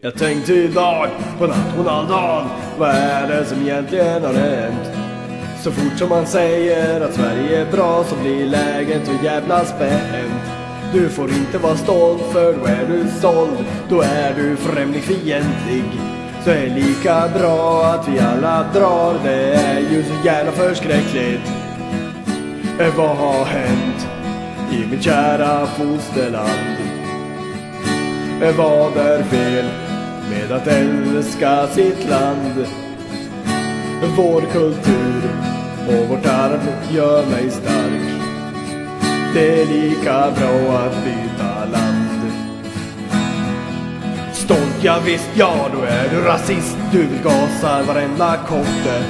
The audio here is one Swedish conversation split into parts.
Jag tänkte idag på nationaldagen, vad är det som egentligen har hänt? Så fort som man säger att Sverige är bra så blir läget så jävla spänt. Du får inte vara stolt för då är du såld, då är du främlingsfientlig. Så är lika bra att vi alla drar, det är ju så jävla förskräckligt. Eh, vad har hänt i mitt kära fosterland? Eh, vad är fel med att älska sitt land? Vår kultur och vårt arv gör mig stark. Det är lika bra att byta land. Stolt, ja visst, ja då är du rasist. Du vill gasa varenda kotte.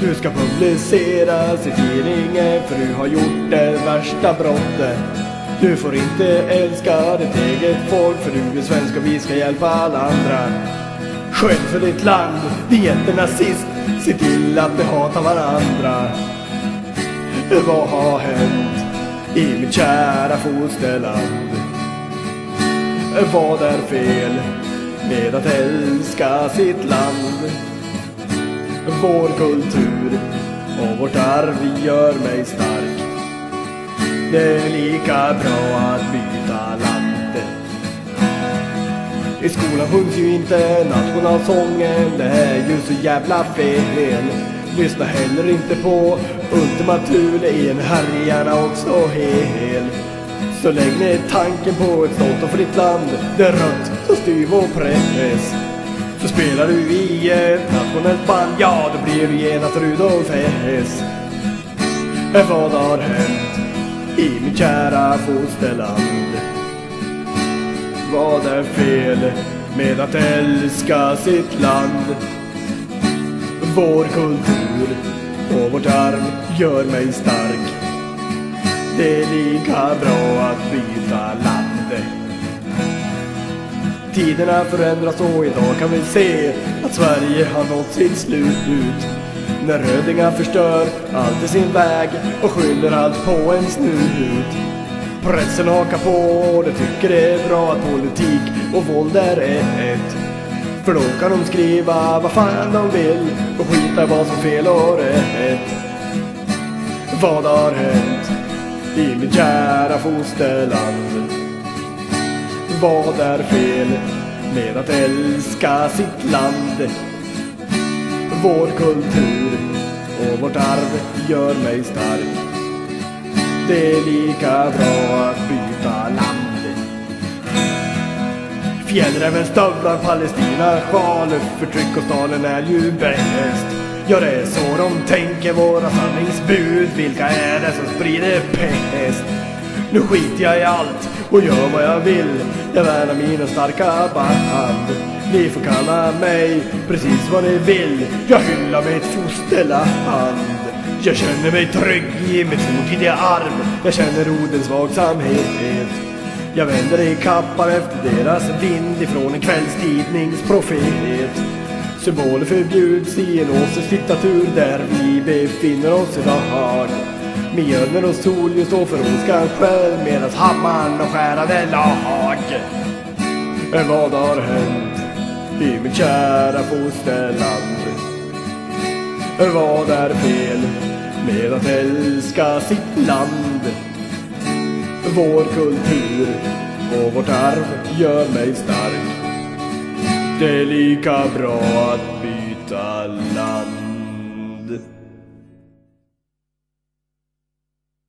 Du ska publiceras i tidningen för du har gjort det värsta brottet. Du får inte älska ditt eget folk för du är svensk och vi ska hjälpa alla andra. Skäll för ditt land, din jättenazist. Se till att de hatar varandra. Vad har hänt i mitt kära fosterland? Vad är fel med att älska sitt land? Vår kultur och vårt arv gör mig stark. Det är lika bra att byta land. I skolan sjungs ju inte nationalsången, det är ju så jävla fel. Lyssna heller inte på Ultima Thule, i en härjarna också hel. Så lägg ner tanken på ett stolt och fritt land, det är rött som styv och press. Så spelar du i ett nationellt band, ja då blir du genast Rudolf Hess. Vad har hänt i mitt kära fosterland? Vad är fel med att älska sitt land? Vår kultur och vårt arv gör mig stark. Det är lika bra att byta land. Tiderna förändras och idag kan vi se att Sverige har nått sitt slut. När rödingar förstör allt i sin väg och skyller allt på en snut. Pressen hakar på och de tycker det är bra att politik och våld är ett. För då kan de skriva vad fan de vill och skita i vad som fel och rätt. Vad har hänt i mitt kära fosterland? Vad är fel med att älska sitt land? Vår kultur och vårt arv gör mig stark. Det är lika bra att byta land. Fjällräven stövlar, Palestina sjal, förtryck och Stalin är ju bäst. Ja, det är så de tänker, våra sanningsbud. Vilka är det som sprider pest? Nu skiter jag i allt och gör vad jag vill. Jag värnar mina starka band. Ni får kalla mig precis vad ni vill. Jag hyllar mitt fosterland. Jag känner mig trygg i mitt fortidiga arv. Jag känner rodens vaksamhet. Jag vänder i kappan efter deras vind ifrån en kvällstidningsprofet. Symboler förbjuds i en åsiktsdiktatur där vi befinner oss idag. Mjölner och solljus står för ondskan medan hammaren och skärade lag. Vad har hänt i mitt kära fosterland? Vad är fel med att älska sitt land? Vår kultur och vårt arv gör mig stark. Det är lika bra att byta land.